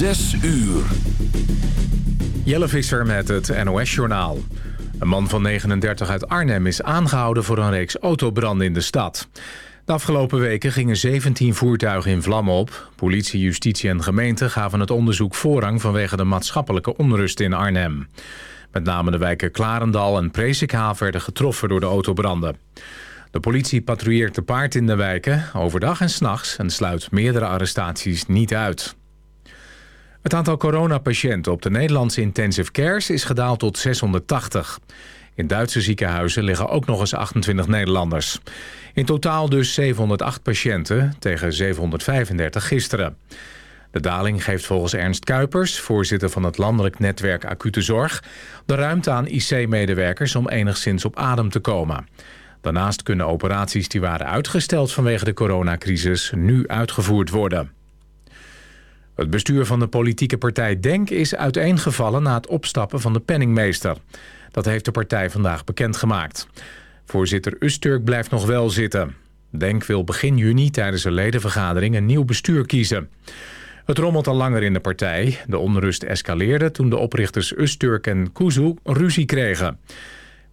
Zes uur. Jelle Visser met het NOS-journaal. Een man van 39 uit Arnhem is aangehouden voor een reeks autobranden in de stad. De afgelopen weken gingen 17 voertuigen in vlammen op. Politie, justitie en gemeente gaven het onderzoek voorrang... vanwege de maatschappelijke onrust in Arnhem. Met name de wijken Klarendal en Presikhaaf werden getroffen door de autobranden. De politie patrouilleert te paard in de wijken, overdag en s'nachts... en sluit meerdere arrestaties niet uit. Het aantal coronapatiënten op de Nederlandse intensive cares is gedaald tot 680. In Duitse ziekenhuizen liggen ook nog eens 28 Nederlanders. In totaal dus 708 patiënten tegen 735 gisteren. De daling geeft volgens Ernst Kuipers, voorzitter van het landelijk netwerk acute zorg... de ruimte aan IC-medewerkers om enigszins op adem te komen. Daarnaast kunnen operaties die waren uitgesteld vanwege de coronacrisis nu uitgevoerd worden. Het bestuur van de politieke partij DENK is uiteengevallen na het opstappen van de penningmeester. Dat heeft de partij vandaag bekendgemaakt. Voorzitter Usturk blijft nog wel zitten. DENK wil begin juni tijdens een ledenvergadering een nieuw bestuur kiezen. Het rommelt al langer in de partij. De onrust escaleerde toen de oprichters Usturk en Kuzu ruzie kregen.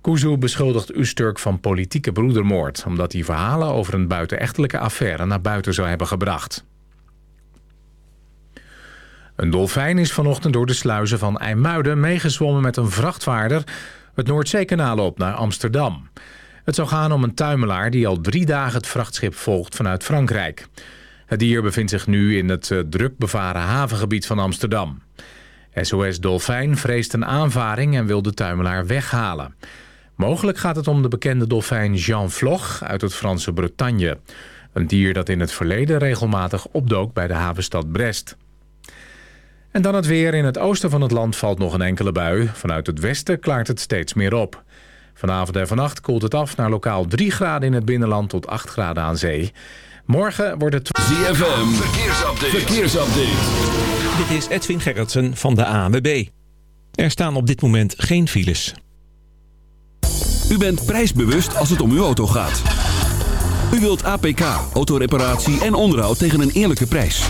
Kuzu beschuldigt Usturk van politieke broedermoord... omdat hij verhalen over een buitenechtelijke affaire naar buiten zou hebben gebracht. Een dolfijn is vanochtend door de sluizen van IJmuiden meegezwommen met een vrachtvaarder het Noordzeekanaal op naar Amsterdam. Het zou gaan om een tuimelaar die al drie dagen het vrachtschip volgt vanuit Frankrijk. Het dier bevindt zich nu in het uh, druk bevaren havengebied van Amsterdam. SOS Dolfijn vreest een aanvaring en wil de tuimelaar weghalen. Mogelijk gaat het om de bekende dolfijn Jean Vlog uit het Franse Bretagne. Een dier dat in het verleden regelmatig opdook bij de havenstad Brest. En dan het weer. In het oosten van het land valt nog een enkele bui. Vanuit het westen klaart het steeds meer op. Vanavond en vannacht koelt het af naar lokaal 3 graden in het binnenland tot 8 graden aan zee. Morgen wordt het... ZFM, verkeersupdate. verkeersupdate. Dit is Edwin Gerritsen van de ANWB. Er staan op dit moment geen files. U bent prijsbewust als het om uw auto gaat. U wilt APK, autoreparatie en onderhoud tegen een eerlijke prijs.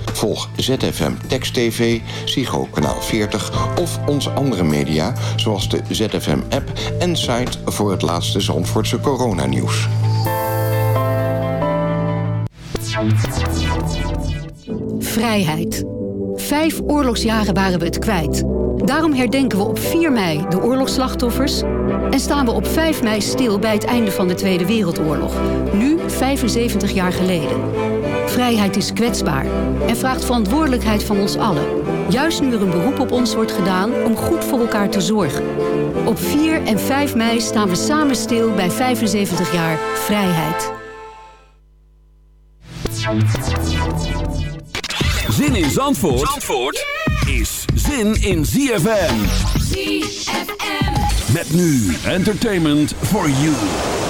Volg ZFM Text TV, Psycho Kanaal 40 of onze andere media... zoals de ZFM-app en site voor het laatste Zandvoortse coronanieuws. Vrijheid. Vijf oorlogsjaren waren we het kwijt. Daarom herdenken we op 4 mei de oorlogsslachtoffers... en staan we op 5 mei stil bij het einde van de Tweede Wereldoorlog. Nu 75 jaar geleden. Vrijheid is kwetsbaar en vraagt verantwoordelijkheid van ons allen. Juist nu er een beroep op ons wordt gedaan om goed voor elkaar te zorgen. Op 4 en 5 mei staan we samen stil bij 75 jaar vrijheid. Zin in Zandvoort, Zandvoort is zin in ZFM. ZFM. Met nu entertainment for you.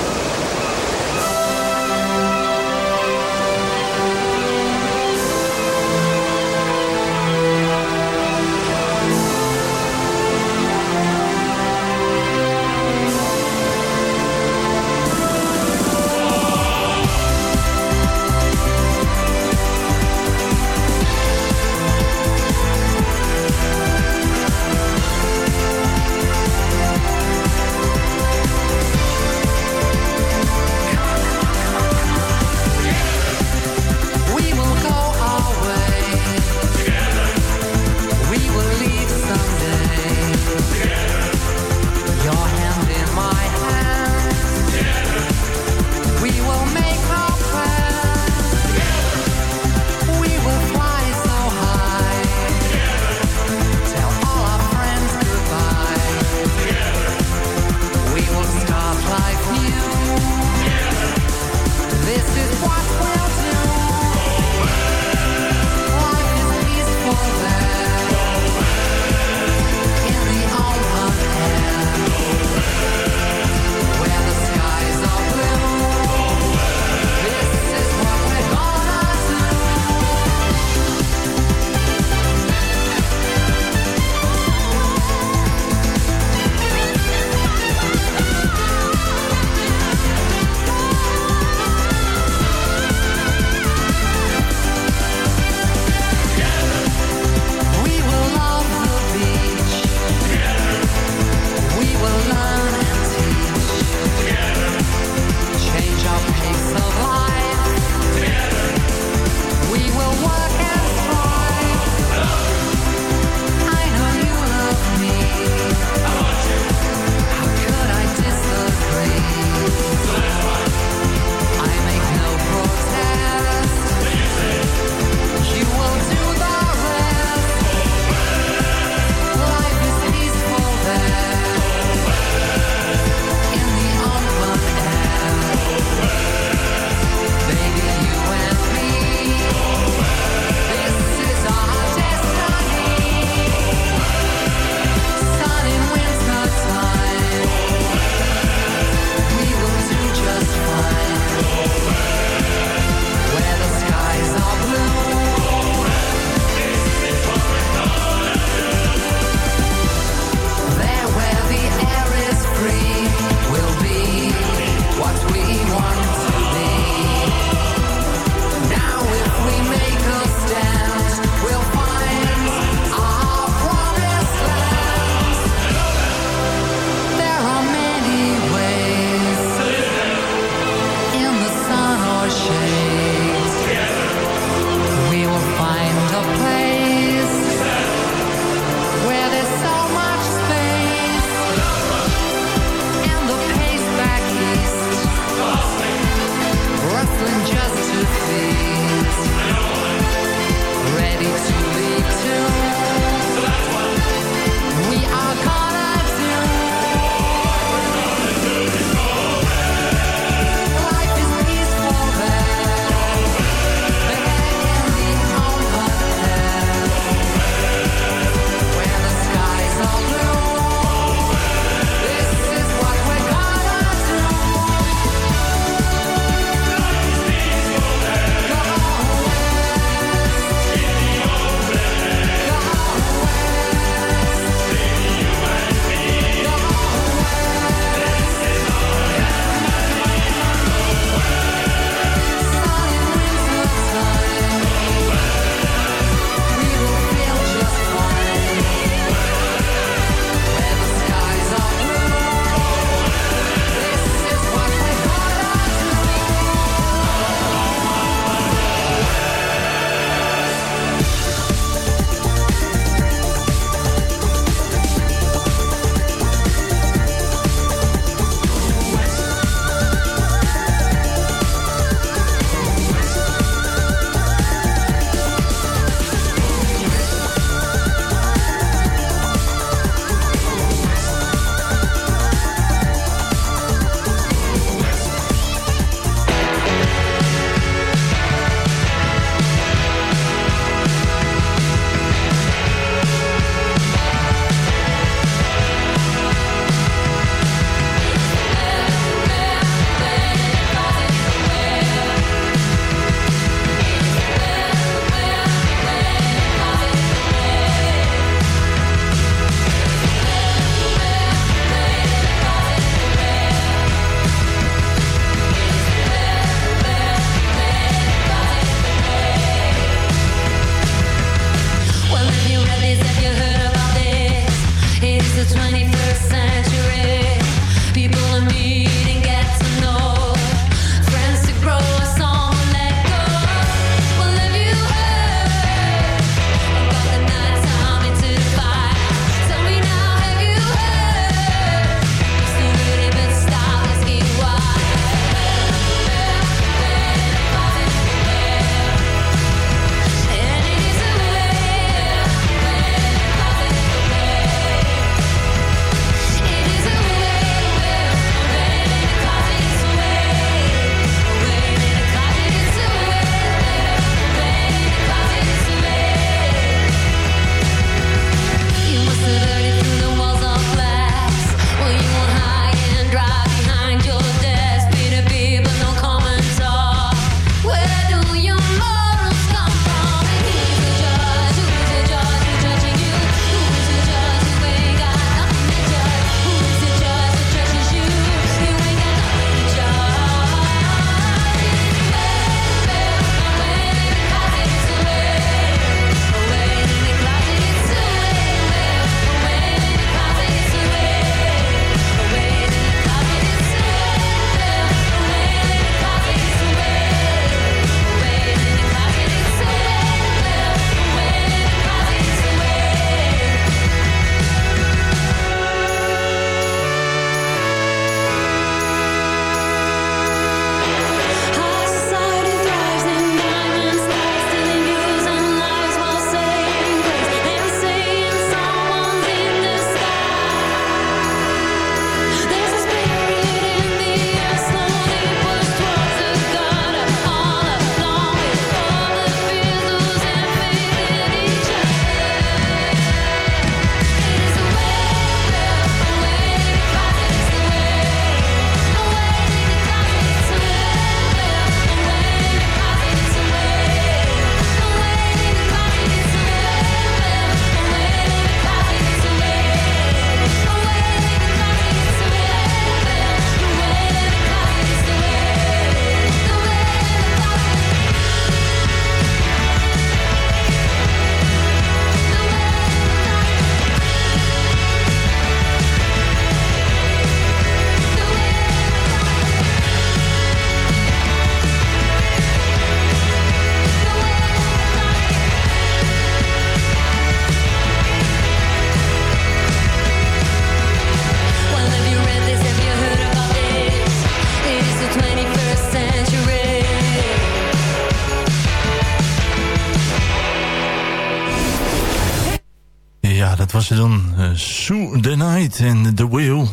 Sue the Night and The Wheel.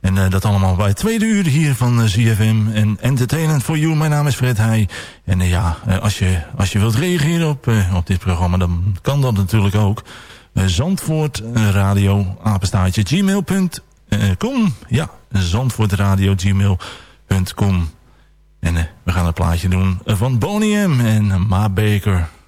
En uh, dat allemaal bij het tweede uur hier van uh, ZFM en Entertainment for You. Mijn naam is Fred Heij. En ja, als, je, als je wilt reageren op, op dit programma, dan kan dat natuurlijk ook. Zandvoort Radio, gmail.com. Ja, Zandvoort gmail.com. En we gaan een plaatje doen van Boney M en Ma Baker.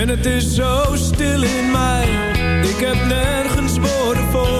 En het is zo stil in mij. Ik heb nergens woorden voor.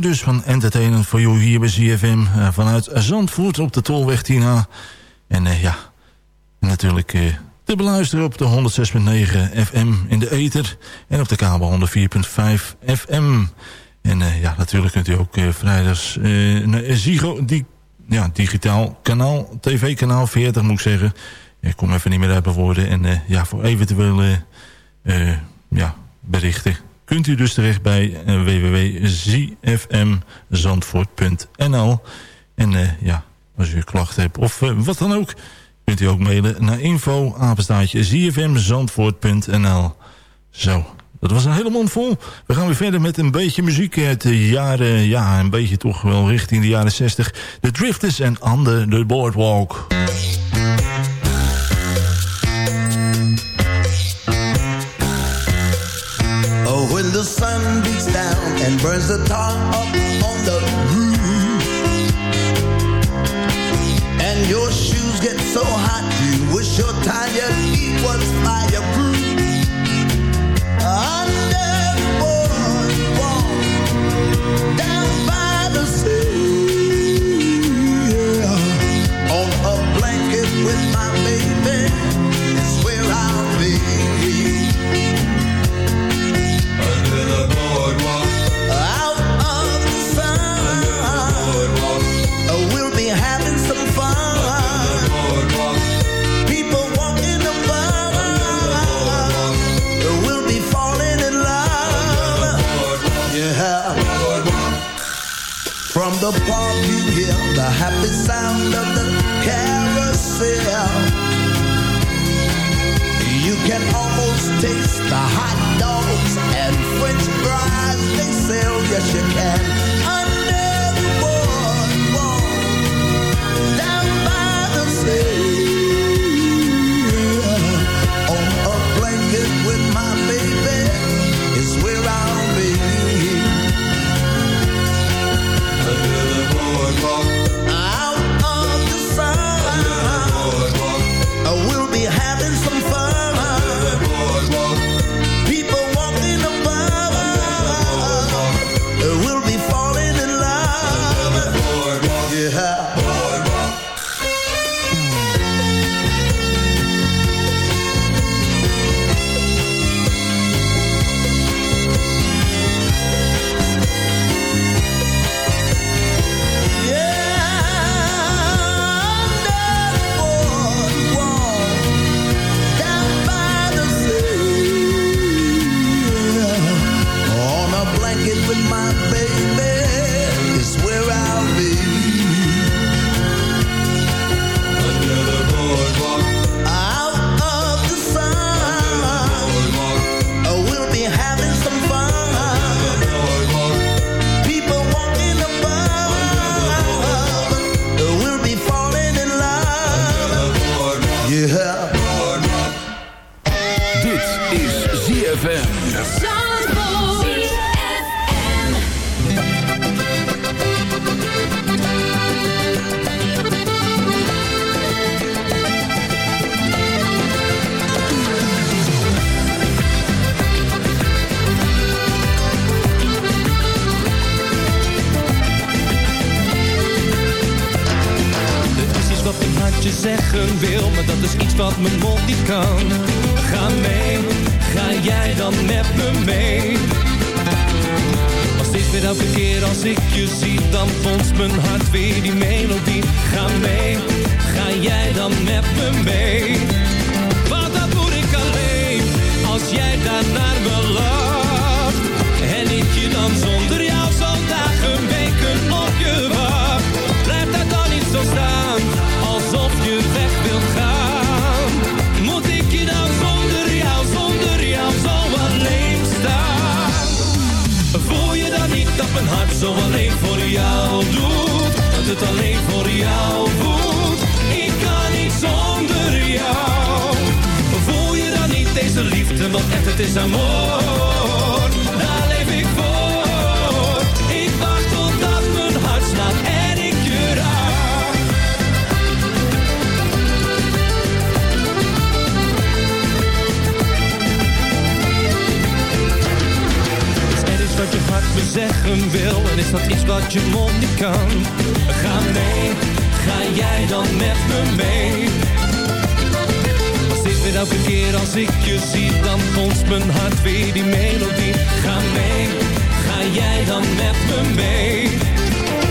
dus van Entertainment for You hier bij ZFM. eh, vanuit Zandvoort op de Tolweg 10A. En eh, ja, natuurlijk eh, te beluisteren op de 106.9 FM in de ether. En op de kabel 104.5 FM. En ja, natuurlijk kunt u ook vrijdags naar Zigo, die, ja, digitaal kanaal, tv-kanaal 40 moet ik zeggen. Ik kom even niet meer uit mijn woorden. En ja, voor eventuele ja, berichten kunt u dus terecht bij uh, www.zfmzandvoort.nl. En uh, ja, als u klachten hebt of uh, wat dan ook, kunt u ook mailen naar info zfmzandvoort.nl. Zo, dat was een hele mond vol. We gaan weer verder met een beetje muziek uit de jaren, ja, een beetje toch wel richting de jaren 60. The Drifters en Under the Boardwalk. The sun beats down and burns the tar up on the roof, and your shoes get so hot you wish your tire feet was fireproof. Under boardwalk, down by the sea, yeah. on a blanket with my baby, the park you hear the happy sound of the carousel. You can almost taste the hot dogs and french fries they sell. Yes, you can. Under the boardwalk, down by the sea. four o'clock zo alleen voor jou doet? Dat het alleen voor jou voelt? Ik kan niet zonder jou. Voel je dan niet deze liefde, want echt het is amor. Me zeggen wil En is dat iets wat je mond niet kan? Ga mee, ga jij dan met me mee? Maar steeds weer elke keer als ik je zie? Dan bonst mijn hart weer die melodie. Ga mee, ga jij dan met me mee?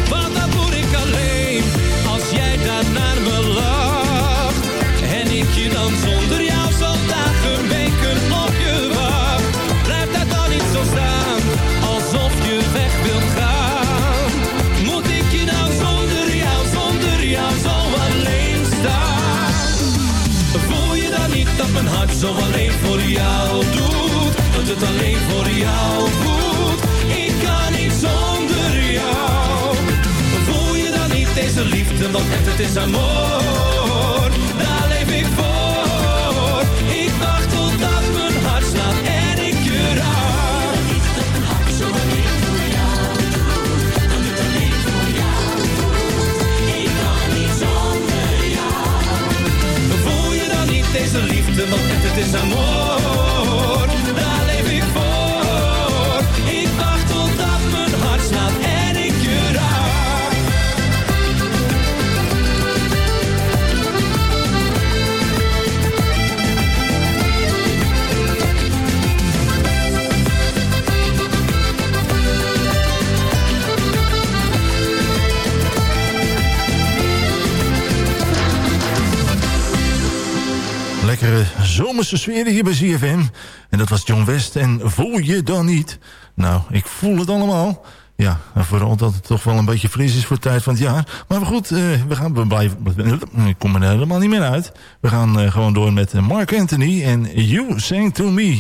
Want dat moet ik alleen Als jij daar naar me lacht. En ik je dan zonder Moet ik je dan zonder jou, zonder jou zo alleen staan? Voel je dan niet dat mijn hart zo alleen voor jou doet? Dat het alleen voor jou voelt? Ik kan niet zonder jou. Voel je dan niet deze liefde, want het is amor liefde, want echt het is amor zomerse sfeer hier bij ZFM. En dat was John West. En voel je dan niet? Nou, ik voel het allemaal. Ja, vooral dat het toch wel een beetje fris is voor de tijd van het jaar. Maar goed, eh, we gaan we blijven... Ik kom er helemaal niet meer uit. We gaan eh, gewoon door met eh, Mark Anthony en You Sang To Me.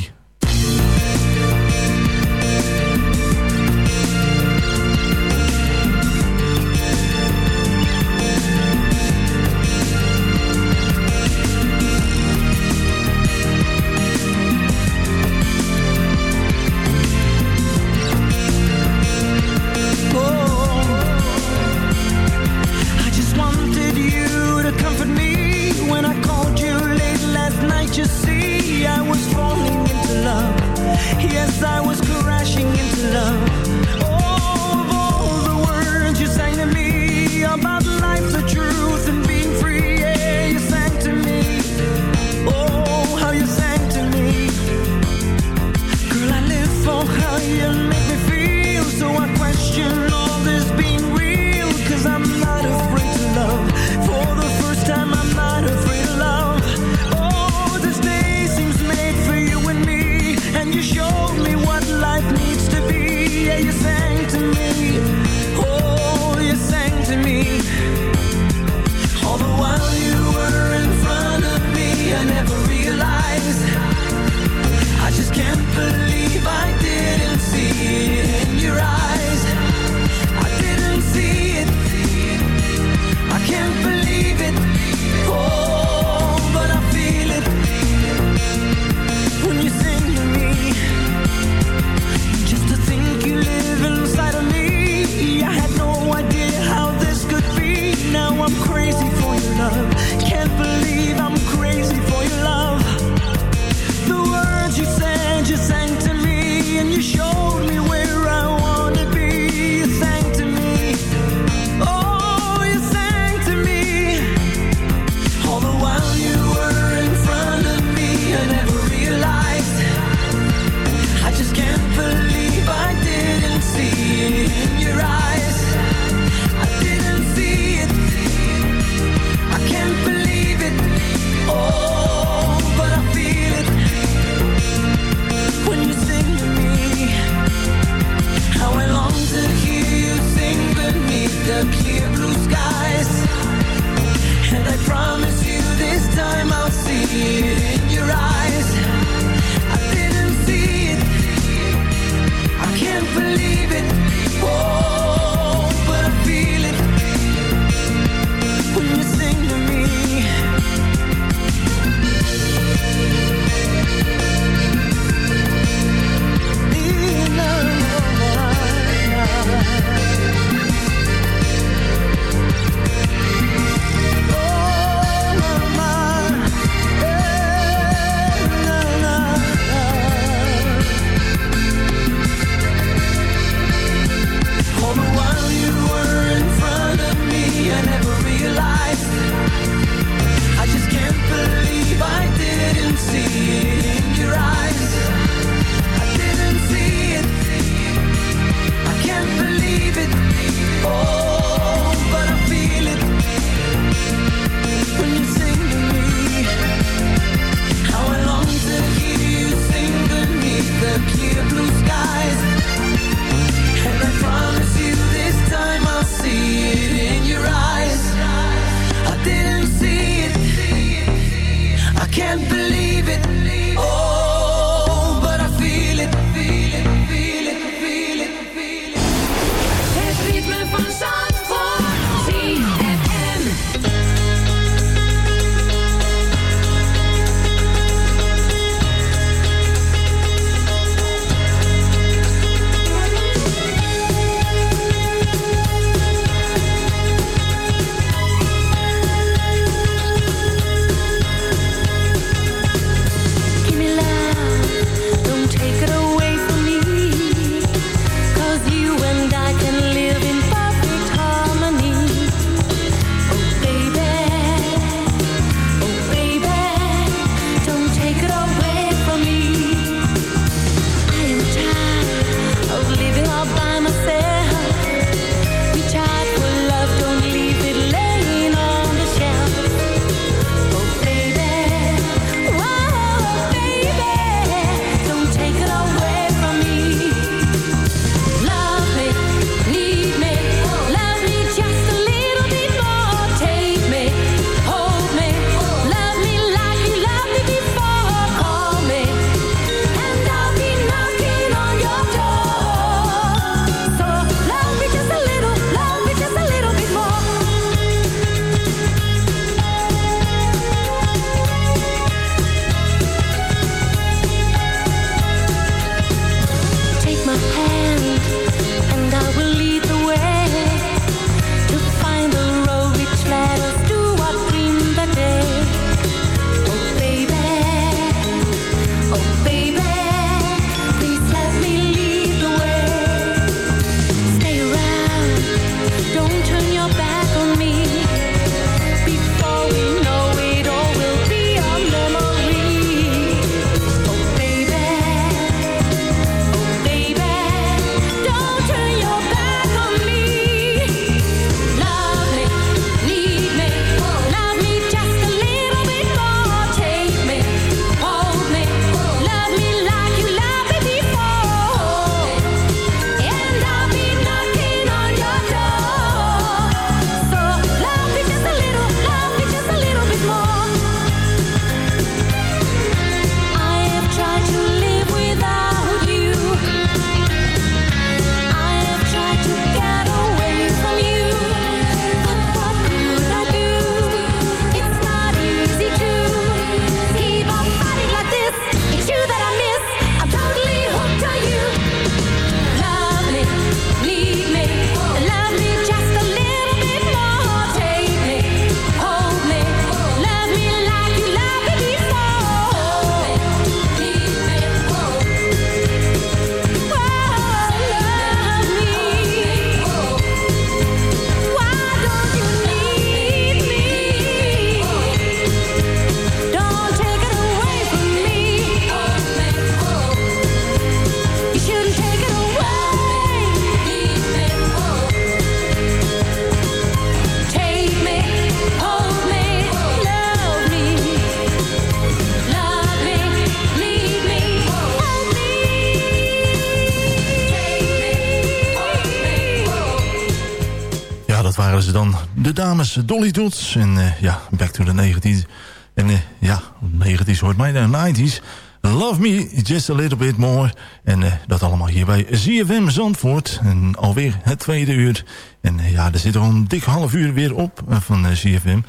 was Dolly Dots. En eh, ja, back to the 19 En uh, ja, 90s hoort mij naar 90s. Love me just a little bit more. En eh, dat allemaal hier bij ZFM Zandvoort. En alweer het tweede uur. En ja, er zit al een dik half uur weer op van ZFM.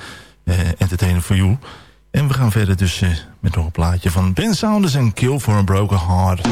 Entertainer for You. En we gaan verder dus met nog een plaatje van Ben Saunders en Kill for a Broken Heart.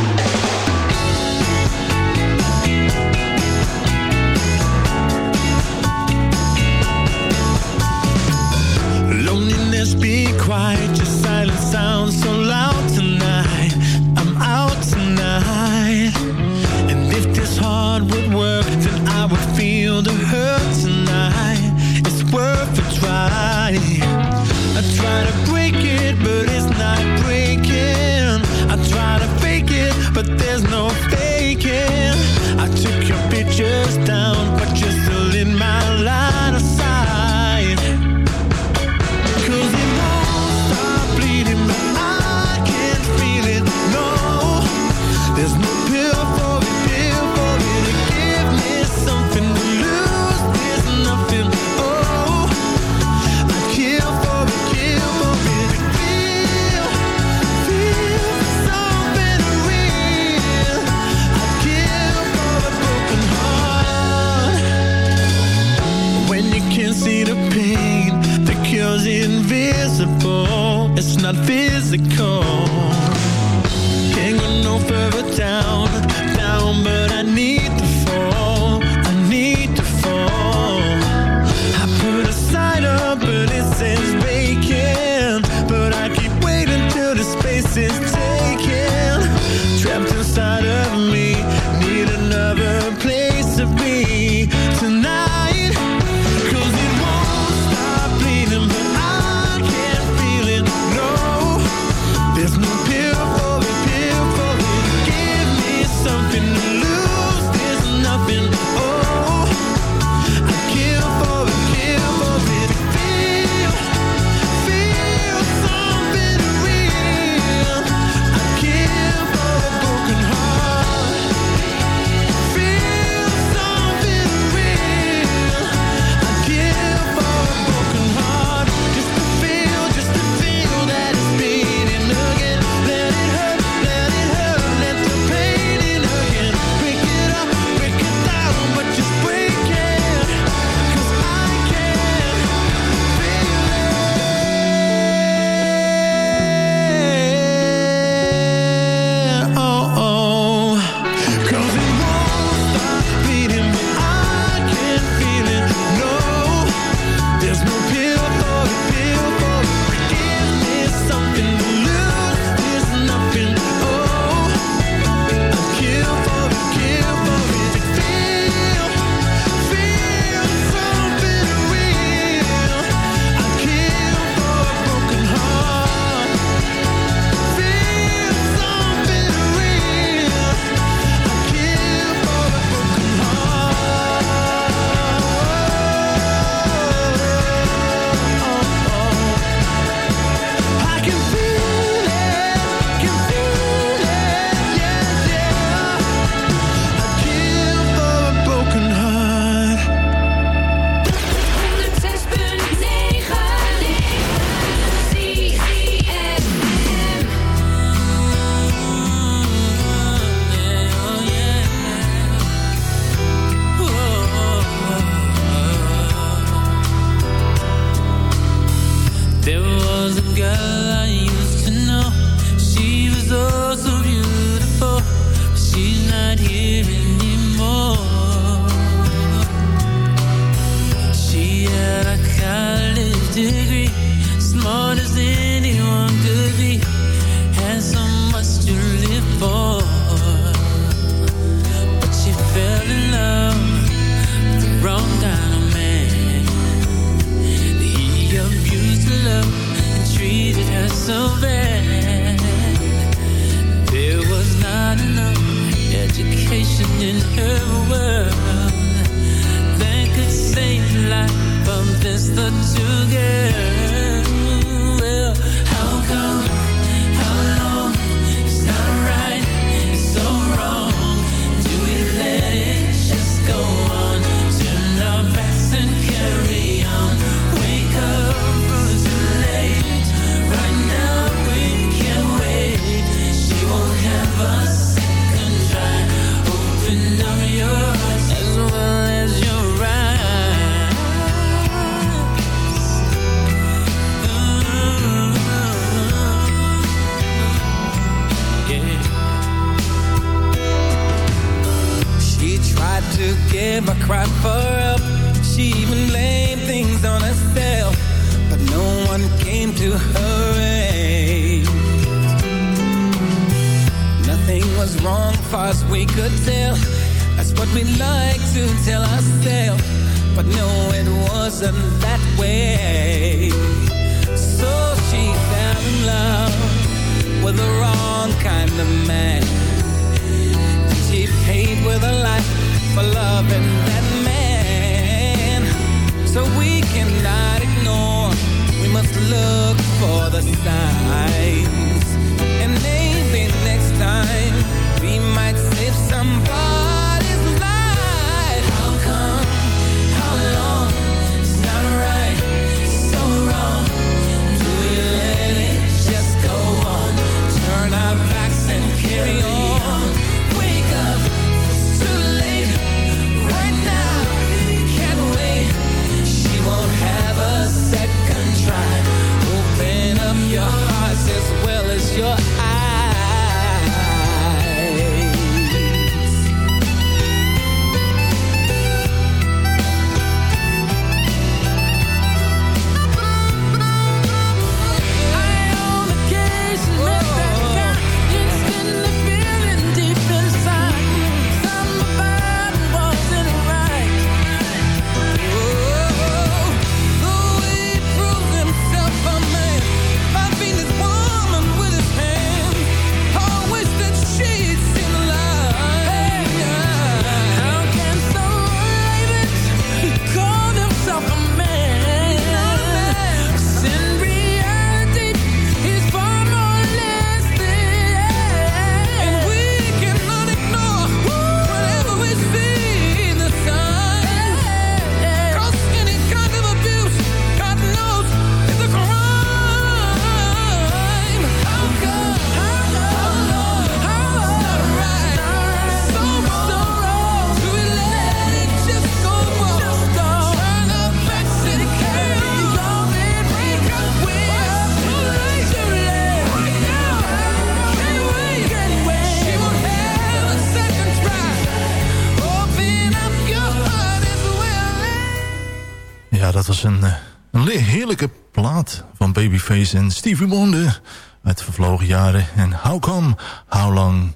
visible, it's not physical. Can't go no further down. Stevie Wonder vervlogen jaren. En How Come, How Long.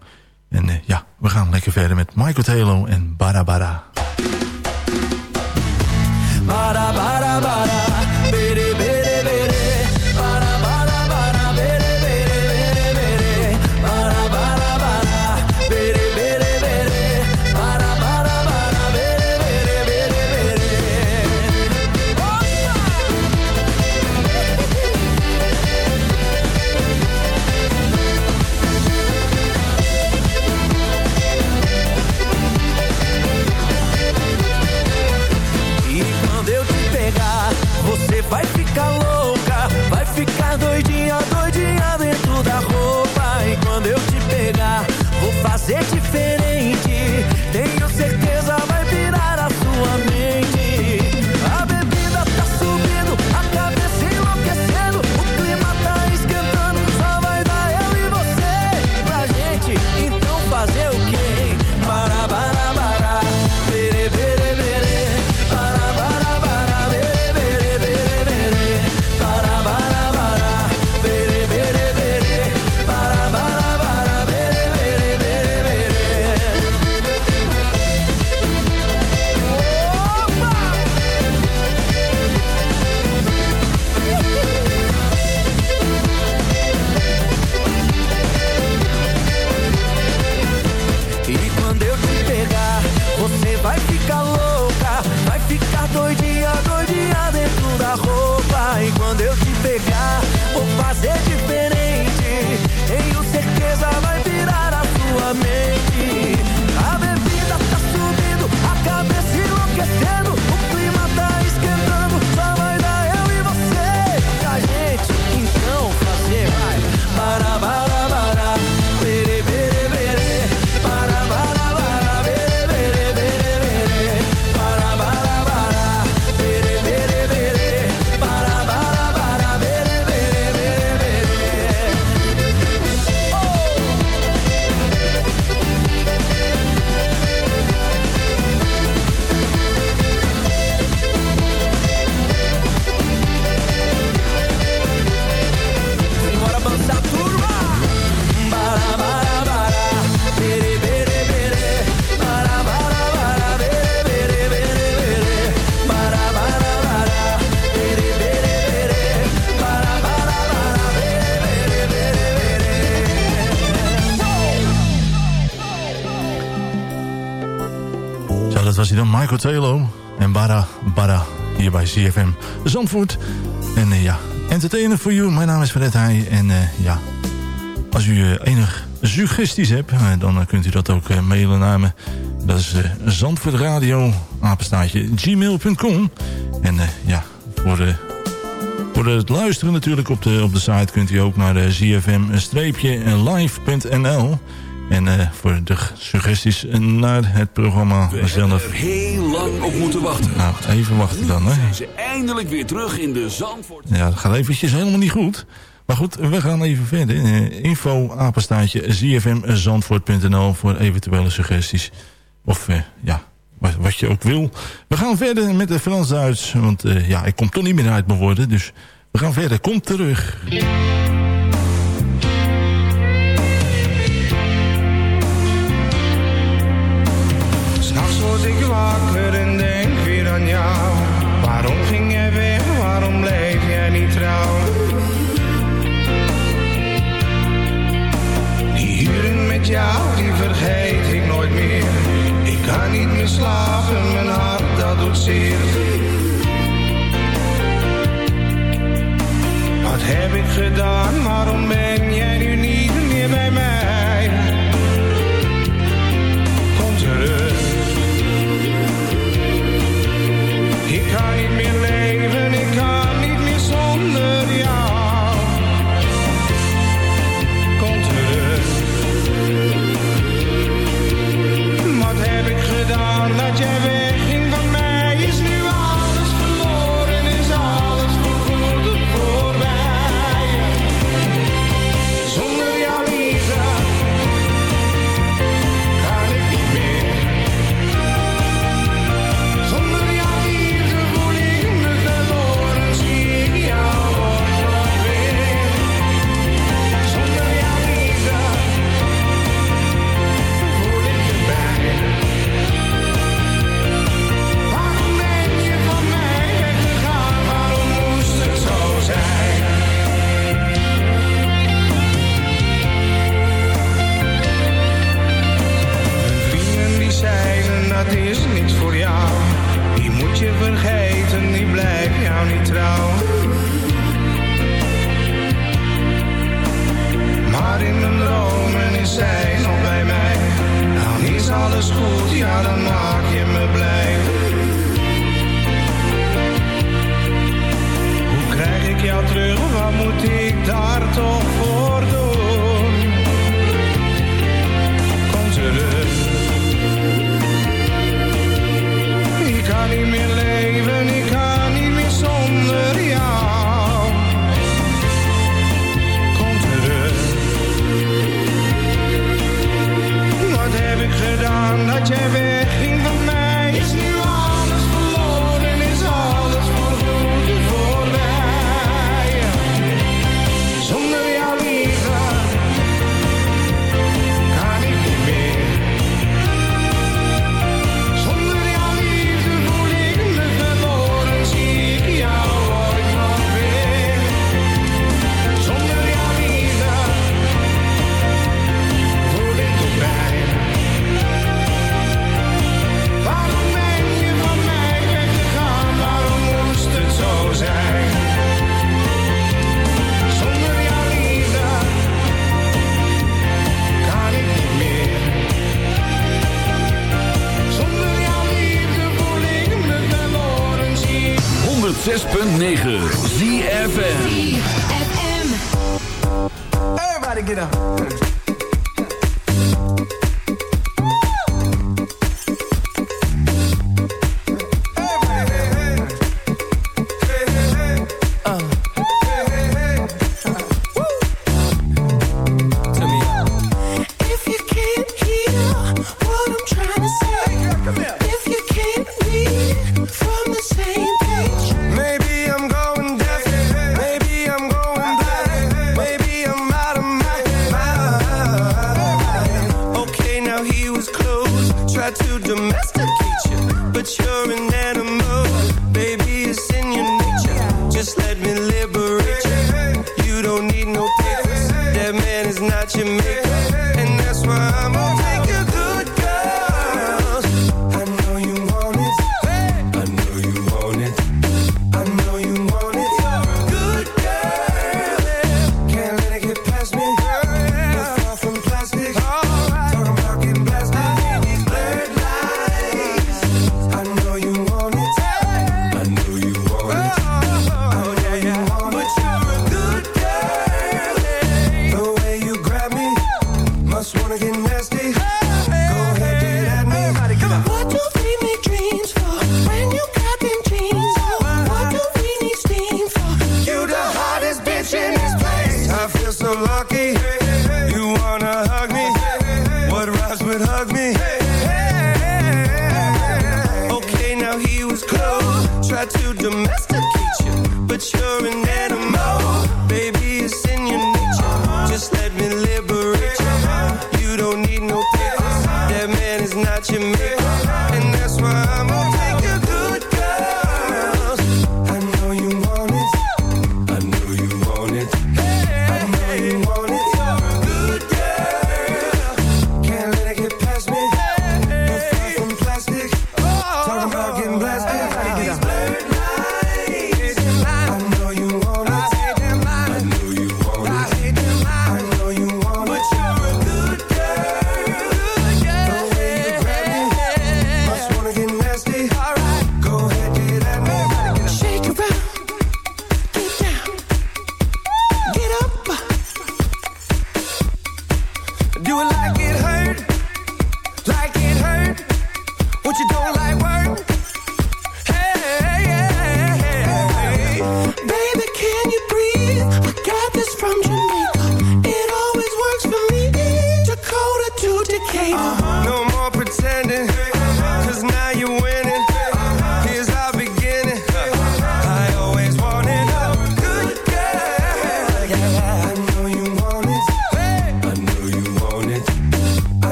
En eh, ja, we gaan lekker verder met Michael Taylor en Barabara. Bara, bara. Dan Michael Taylor en Bara Bara hier bij CFM Zandvoort. En uh, ja, entertainer for you. Mijn naam is Fred Heij. En uh, ja, als u uh, enig suggesties hebt, dan kunt u dat ook mailen naar me. Dat is zandvoortradio, apenstaatje, gmail.com. En ja, voor, voor het luisteren natuurlijk op de, op de site kunt u ook naar zfm-live.nl. En uh, voor de suggesties naar het programma We zelf. We heel lang op moeten wachten. Nou, even wachten dan, hè. zijn ze eindelijk weer terug in de Zandvoort. Ja, dat gaat eventjes helemaal niet goed. Maar goed, we gaan even verder. Uh, info, apenstaatje, zfmzandvoort.nl voor eventuele suggesties. Of, uh, ja, wat, wat, je ook wil. We gaan verder met het Frans-Duits. Want ja, ik kom toch niet meer uit mijn woorden. Dus we gaan verder. Kom terug. Jou, die vergeet ik nooit meer. Ik kan niet meer slapen, mijn hart dat doet zeer. Wat heb ik gedaan, waarom ben jij nu niet meer bij mij? Gedaan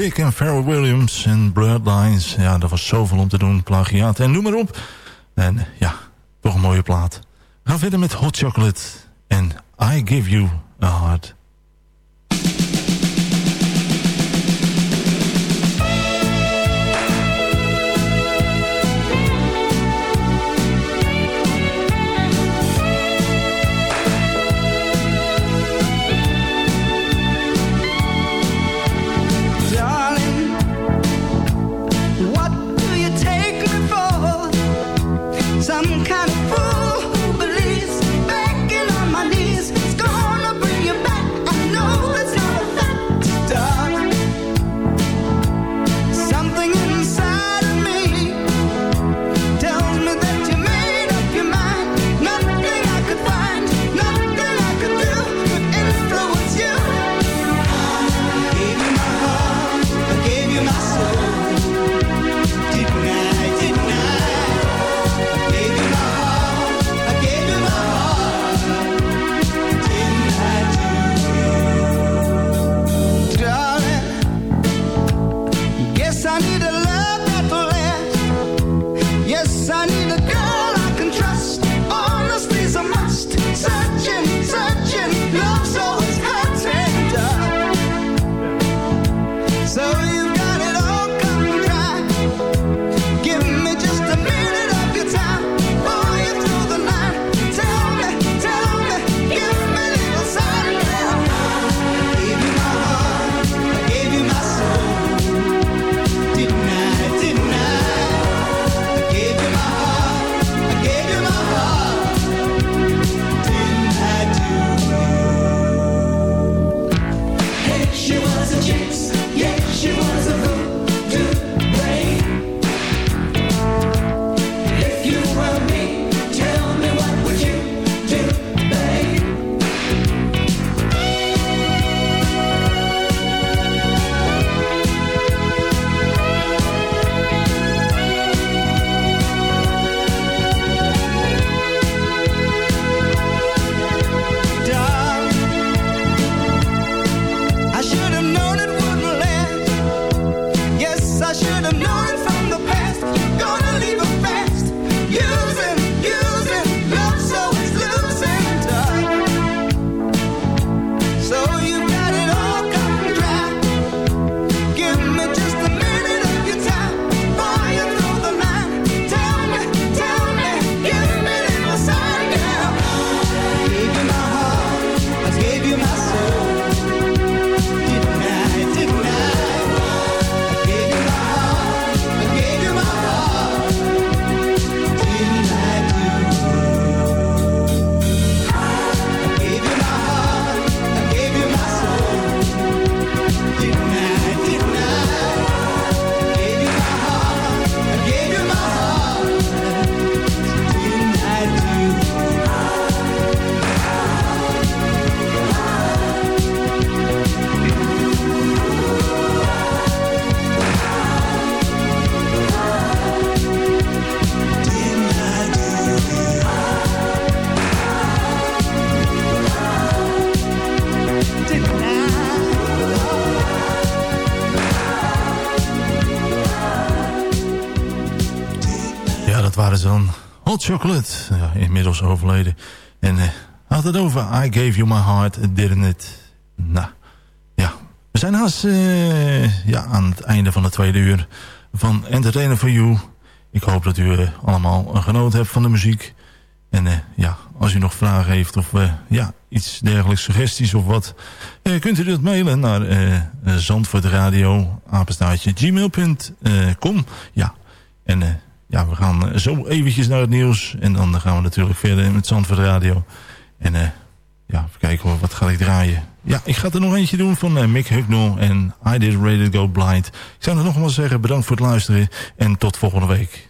Sick en Pharrell Williams en Bloodlines. Ja, dat was zoveel om te doen. Plagiaat en noem maar op. En ja, toch een mooie plaat. Ga verder met Hot Chocolate en I Give You A Heart. Chocolate. Ja, inmiddels overleden. En eh, had het over I gave you my heart, didn't it? Nou, ja. We zijn haast eh, ja, aan het einde van de tweede uur van Entertainer for You. Ik hoop dat u eh, allemaal een genoten hebt van de muziek. En ja, als u nog vragen heeft of ja, iets dergelijks, suggesties of wat... kunt u dat mailen naar zandvoortradio, apenstaartje, gmail.com. Ja, en ja, we gaan zo eventjes naar het nieuws. En dan gaan we natuurlijk verder met Zandvoort Radio. En eh, ja, even kijken hoor, wat ga ik draaien. Ja, ik ga er nog eentje doen van eh, Mick Hucknall en I Did to Go Blind. Ik zou er nogmaals zeggen, bedankt voor het luisteren en tot volgende week.